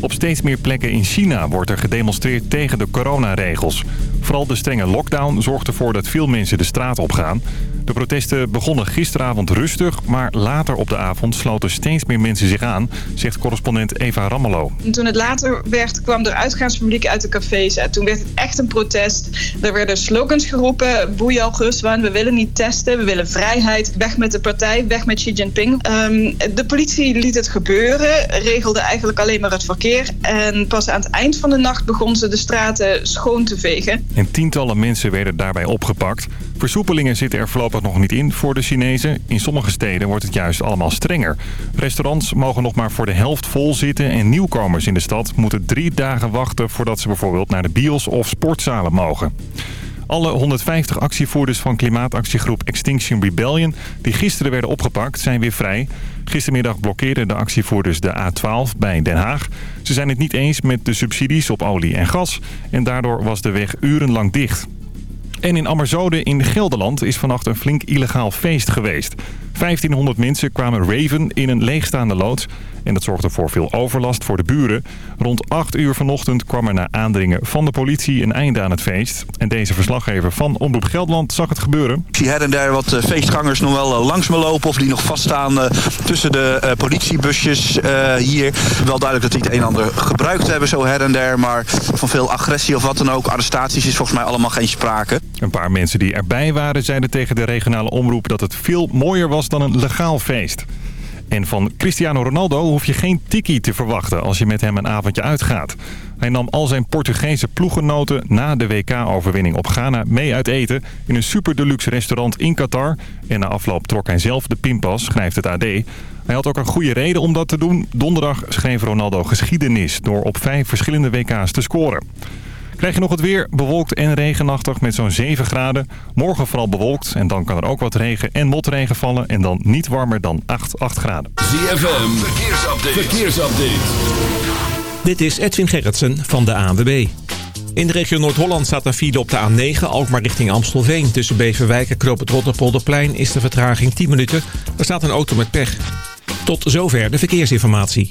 Op steeds meer plekken in China wordt er gedemonstreerd tegen de coronaregels. Vooral de strenge lockdown zorgt ervoor dat veel mensen de straat op gaan. De protesten begonnen gisteravond rustig, maar later op de avond sloten steeds meer mensen zich aan, zegt correspondent Eva Rammelo. Toen het later werd, kwam er uitgaanspubliek uit de cafés. En toen werd het echt een protest. Er werden slogans geroepen, boei Augustwan, we willen niet testen, we willen vrijheid. Weg met de partij, weg met Xi Jinping. Um, de politie liet het gebeuren, regelde eigenlijk alleen maar het verkeer. En pas aan het eind van de nacht begon ze de straten schoon te vegen. En tientallen mensen werden daarbij opgepakt. Versoepelingen zitten er voorlopig nog niet in voor de Chinezen. In sommige steden wordt het juist allemaal strenger. Restaurants mogen nog maar voor de helft vol zitten... en nieuwkomers in de stad moeten drie dagen wachten... voordat ze bijvoorbeeld naar de bios of sportzalen mogen. Alle 150 actievoerders van klimaatactiegroep Extinction Rebellion... die gisteren werden opgepakt, zijn weer vrij. Gistermiddag blokkeerden de actievoerders de A12 bij Den Haag. Ze zijn het niet eens met de subsidies op olie en gas... en daardoor was de weg urenlang dicht. En in Ammerzode in Gelderland is vannacht een flink illegaal feest geweest. 1500 mensen kwamen raven in een leegstaande loods. En dat zorgde voor veel overlast voor de buren. Rond 8 uur vanochtend kwam er na aandringen van de politie een einde aan het feest. En deze verslaggever van Omroep Gelderland zag het gebeuren. Ik zie her en daar wat feestgangers nog wel langs me lopen... of die nog vaststaan tussen de politiebusjes hier. Wel duidelijk dat die het een en ander gebruikt hebben zo her en der. Maar van veel agressie of wat dan ook, arrestaties is volgens mij allemaal geen sprake. Een paar mensen die erbij waren zeiden tegen de regionale omroep... dat het veel mooier was dan een legaal feest. En van Cristiano Ronaldo hoef je geen tikkie te verwachten als je met hem een avondje uitgaat. Hij nam al zijn Portugese ploeggenoten na de WK-overwinning op Ghana mee uit eten... in een super deluxe restaurant in Qatar. En na afloop trok hij zelf de pinpas, schrijft het AD. Hij had ook een goede reden om dat te doen. Donderdag schreef Ronaldo geschiedenis door op vijf verschillende WK's te scoren. Krijg je nog het weer, bewolkt en regenachtig met zo'n 7 graden. Morgen vooral bewolkt en dan kan er ook wat regen en motregen vallen. En dan niet warmer dan 8, 8 graden. ZFM, verkeersupdate. verkeersupdate. Dit is Edwin Gerritsen van de ANWB. In de regio Noord-Holland staat een file op de A9, Alkmaar richting Amstelveen. Tussen Beverwijk en Knoop het Rotterpolderplein is de vertraging 10 minuten. Er staat een auto met pech. Tot zover de verkeersinformatie.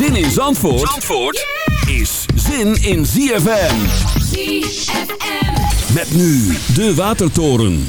Zin in Zandvoort, Zandvoort is zin in ZFM. ZFM. Met nu de Watertoren.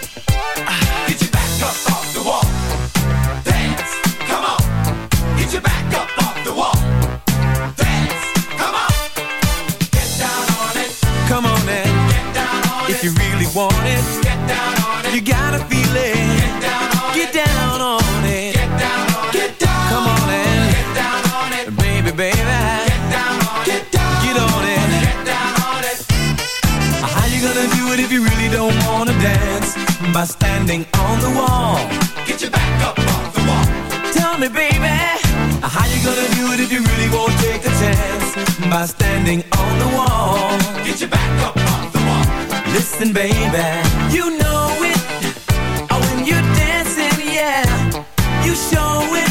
on gotta feel it. Get down on Get it. down on it. Get down. Come on and Get down on it. baby, baby, Get down on it. Get on it. Get down on it. How you gonna do it if you really don't wanna dance? By standing on the wall. Get your back up off the wall. Tell me, baby, how you gonna do it if you really won't take a chance? By standing on the wall. Get your back up off the wall. Listen, baby, you know it. You show it.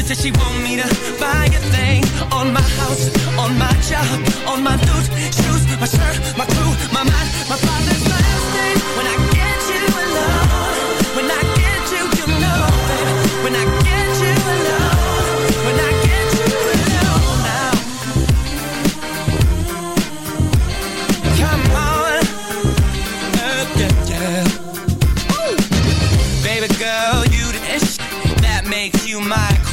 Ever she want me to buy a thing On my house, on my job, on my food, shoes, my shirt, my crew, my mind, my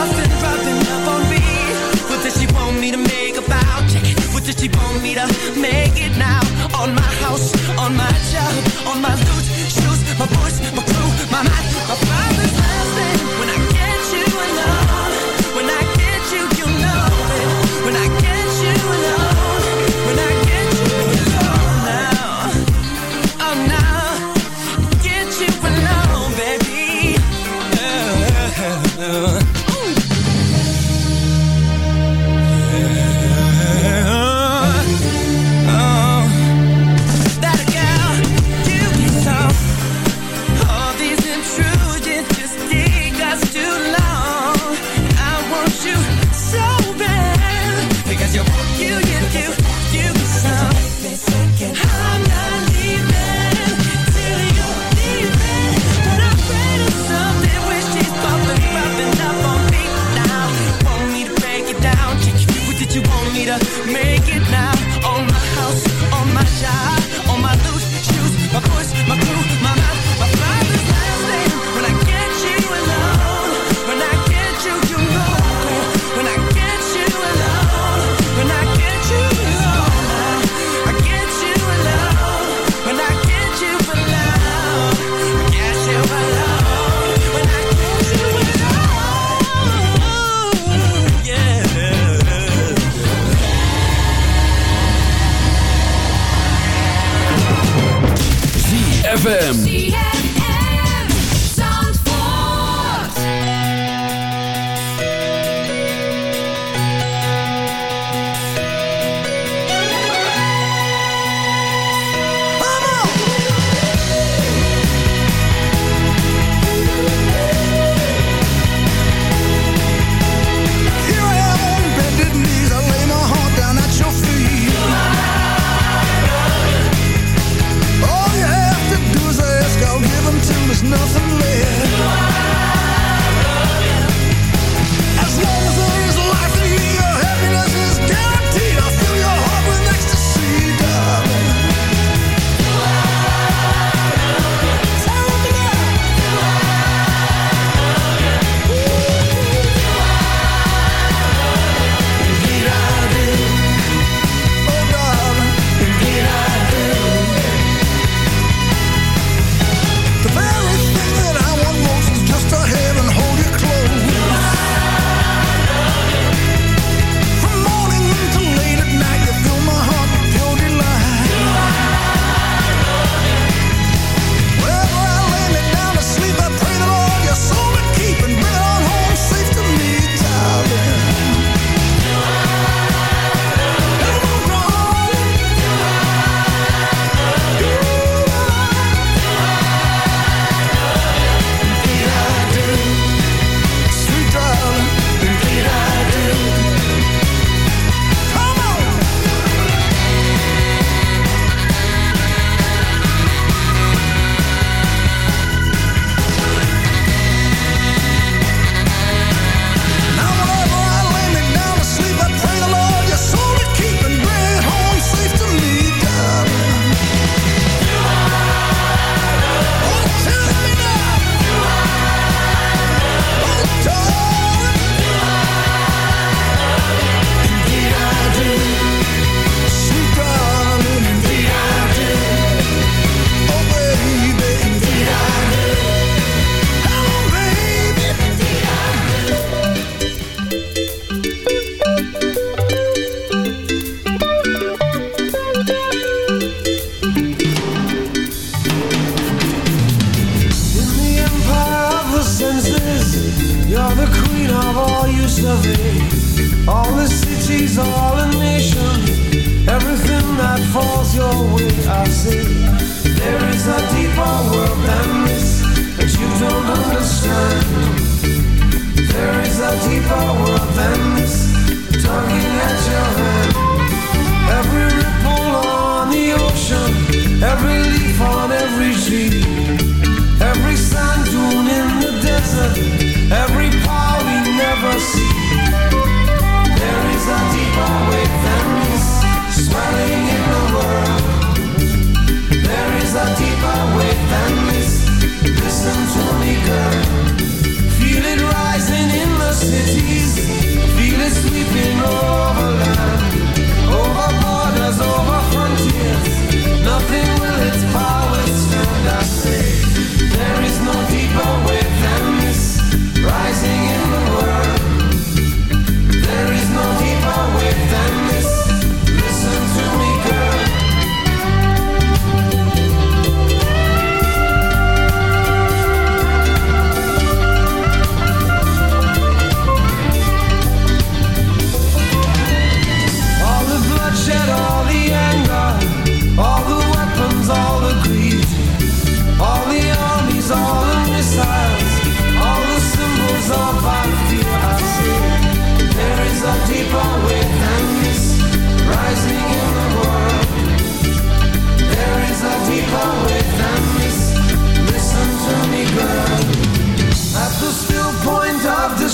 lost in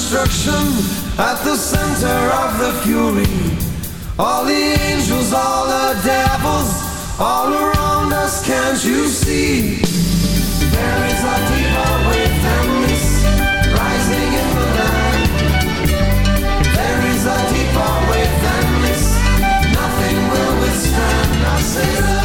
destruction at the center of the fury. All the angels, all the devils, all around us, can't you see? There is a deeper within this, rising in the land. There is a deeper within this, nothing will withstand us.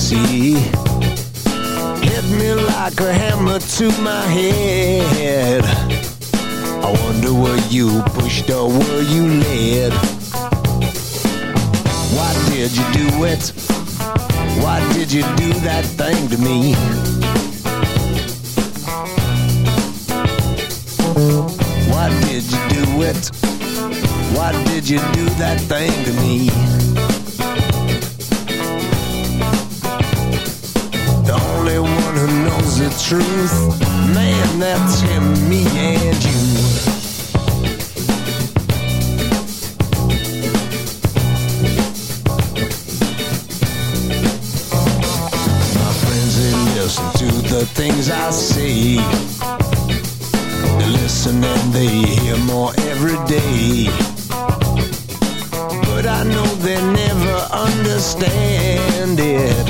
see. Hit me like a hammer to my head. I wonder where you pushed or were you led? Why did you do it? Why did you do that thing to me? Why did you do it? Why did you do that thing to me? truth. Man, that's him, me and you. My friends, they listen to the things I say. They listen and they hear more every day. But I know they never understand it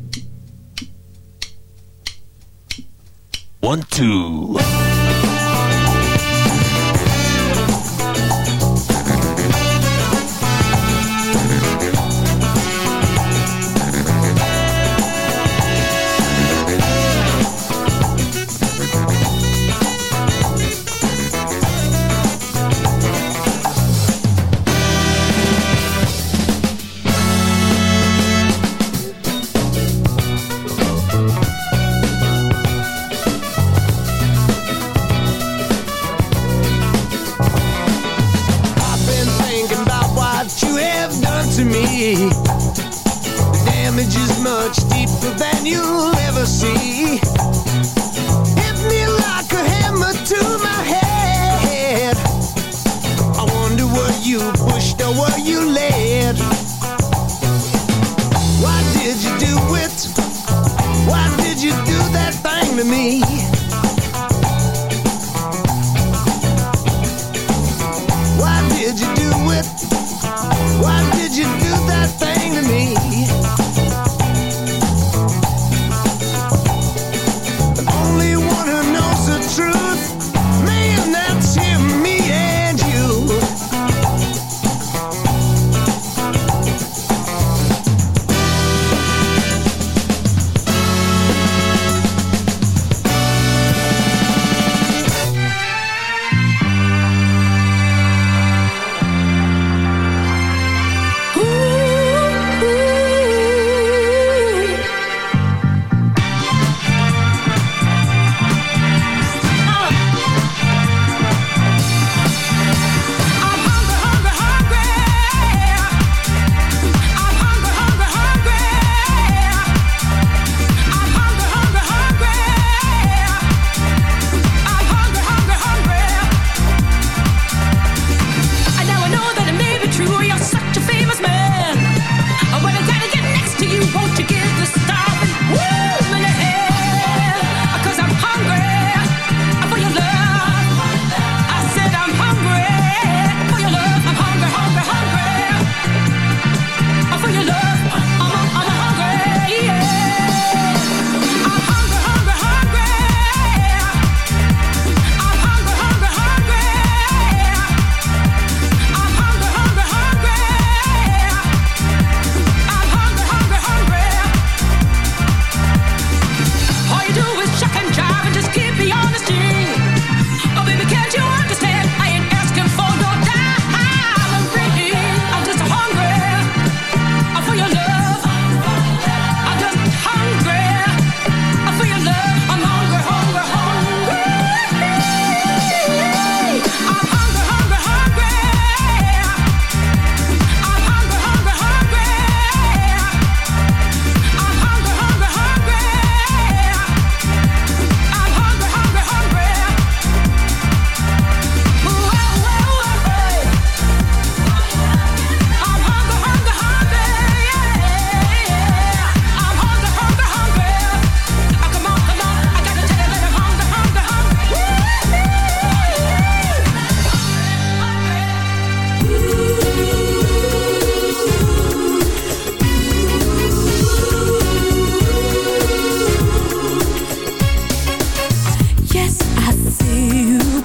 One, two.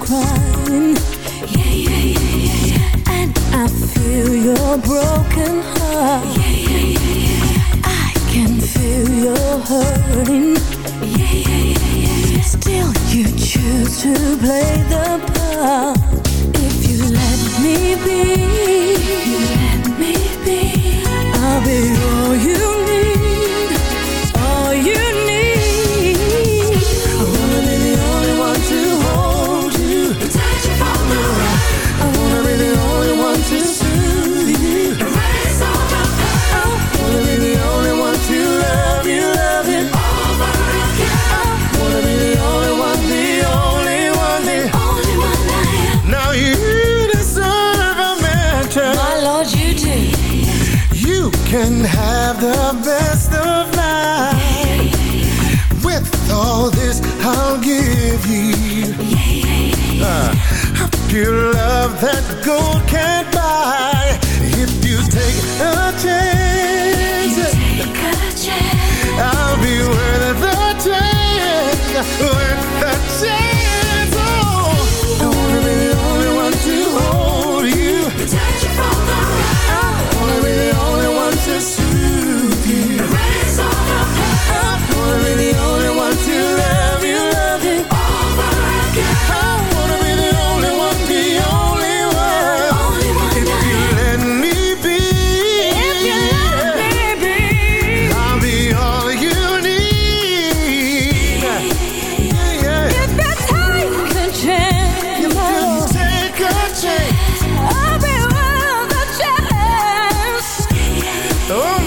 crying. Yeah, yeah, yeah, yeah, yeah. And I feel your broken heart. Yeah, yeah, yeah, yeah, yeah. I can feel your hurting. Yeah, yeah, yeah, yeah, yeah. Still, you choose to play the part. If you let me be, you let me be. I'll be. pure love that gold can Oh.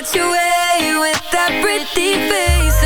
get your way with that pretty face.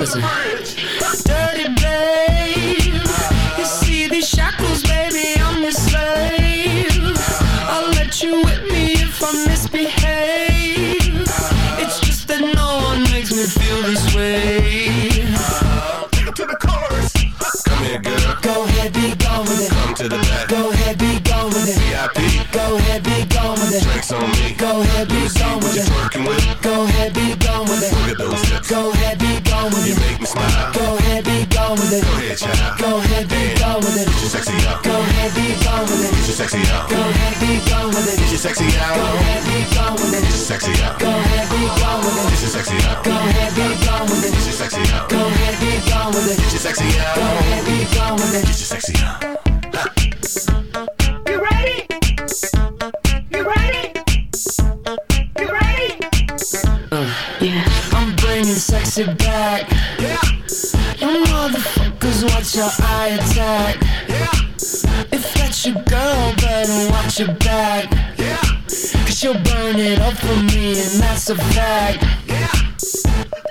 opposite gone with it. Go ahead, child. Go ahead, be gone with it. Get your sexy out. Go ahead, be gone with it. Get your sexy out. Go ahead, be gone with it. Get your sexy out. Go ahead, be gone with it. Get your sexy out. Go ahead, be gone with it. Get your sexy out. Go ahead, be gone with it. Get your sexy out. Go ahead, be gone with it. Get your sexy out. Go ahead, be gone with it. Get your sexy out. You ready? You ready? You ready? Uh, yeah. I'm bringing sexy back. You watch your eye attack. Yeah. If that's your girl, better watch your back. Yeah. Cause she'll burn it up for me, and that's a fact. Yeah.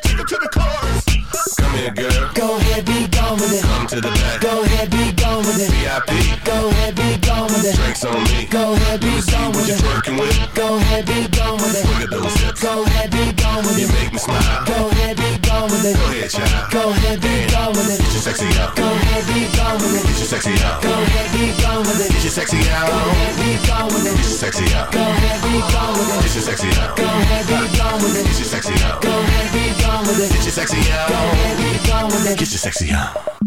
Take it to the chorus. Come here, girl. Go ahead, be gone with it. Come to the back. Go ahead, be gone with it. VIP. Go ahead, be gone with it. Drinks on me. Go ahead, be gone What with you it. working with? Go ahead, be gone with it. Look at those hips. Go ahead, be gone with You it. make me smile. Go ahead, be gone with it. Go ahead, child. Go ahead, be gone with it. Get your sexy out. Go ahead, be gone with it. Get your sexy out. Go ahead, be gone with it. Get your sexy out. Go ahead, be gone with it. Get your sexy out. Go ahead, be gone with it. Get your sexy out. Go ahead, be gone with it. Get your sexy out. Go ahead, be gone with it. Get your sexy out. Go ahead, be gone with it. Get your sexy out.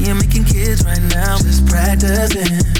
She ain't making kids right now, just practicing.